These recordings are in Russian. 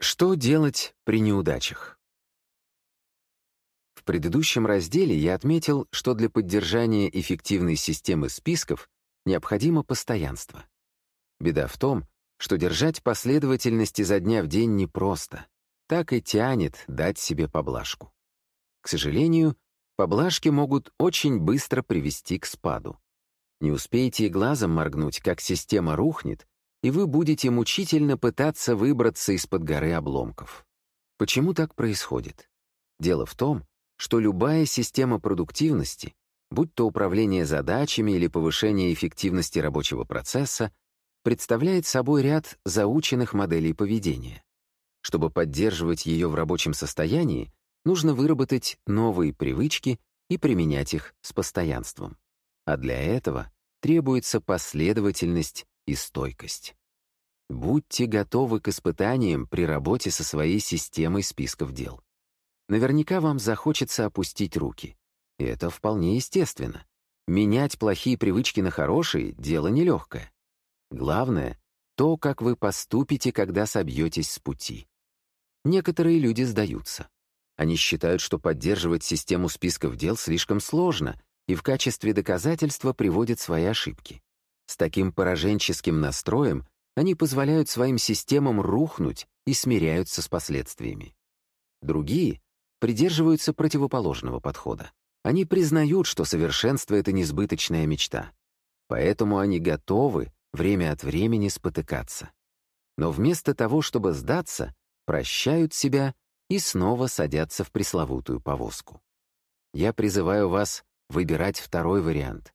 Что делать при неудачах? В предыдущем разделе я отметил, что для поддержания эффективной системы списков необходимо постоянство. Беда в том, что держать последовательность изо дня в день непросто. Так и тянет дать себе поблажку. К сожалению, поблажки могут очень быстро привести к спаду. Не успеете и глазом моргнуть, как система рухнет, и вы будете мучительно пытаться выбраться из-под горы обломков. Почему так происходит? Дело в том, что любая система продуктивности, будь то управление задачами или повышение эффективности рабочего процесса, представляет собой ряд заученных моделей поведения. Чтобы поддерживать ее в рабочем состоянии, нужно выработать новые привычки и применять их с постоянством. А для этого требуется последовательность и стойкость. Будьте готовы к испытаниям при работе со своей системой списков дел. Наверняка вам захочется опустить руки. И это вполне естественно. Менять плохие привычки на хорошие — дело нелегкое. Главное — то, как вы поступите, когда собьетесь с пути. Некоторые люди сдаются. Они считают, что поддерживать систему списков дел слишком сложно, и в качестве доказательства приводят свои ошибки. С таким пораженческим настроем они позволяют своим системам рухнуть и смиряются с последствиями. Другие придерживаются противоположного подхода. Они признают, что совершенство — это несбыточная мечта. Поэтому они готовы время от времени спотыкаться. Но вместо того, чтобы сдаться, прощают себя и снова садятся в пресловутую повозку. Я призываю вас выбирать второй вариант.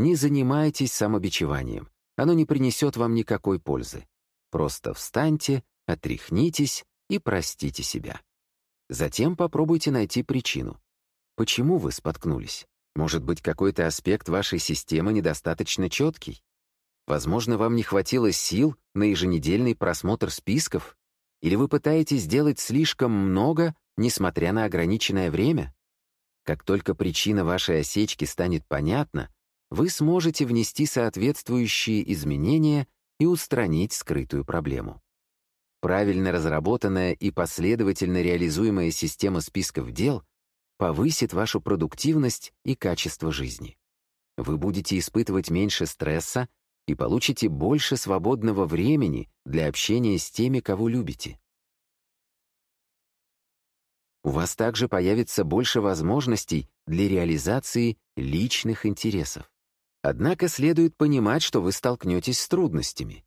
Не занимайтесь самобичеванием, оно не принесет вам никакой пользы. Просто встаньте, отряхнитесь и простите себя. Затем попробуйте найти причину. Почему вы споткнулись? Может быть, какой-то аспект вашей системы недостаточно четкий? Возможно, вам не хватило сил на еженедельный просмотр списков? Или вы пытаетесь сделать слишком много, несмотря на ограниченное время? Как только причина вашей осечки станет понятна, вы сможете внести соответствующие изменения и устранить скрытую проблему. Правильно разработанная и последовательно реализуемая система списков дел повысит вашу продуктивность и качество жизни. Вы будете испытывать меньше стресса и получите больше свободного времени для общения с теми, кого любите. У вас также появится больше возможностей для реализации личных интересов. Однако следует понимать, что вы столкнетесь с трудностями.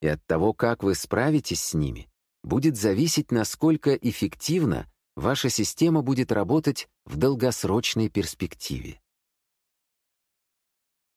И от того, как вы справитесь с ними, будет зависеть, насколько эффективно ваша система будет работать в долгосрочной перспективе.